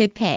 대패.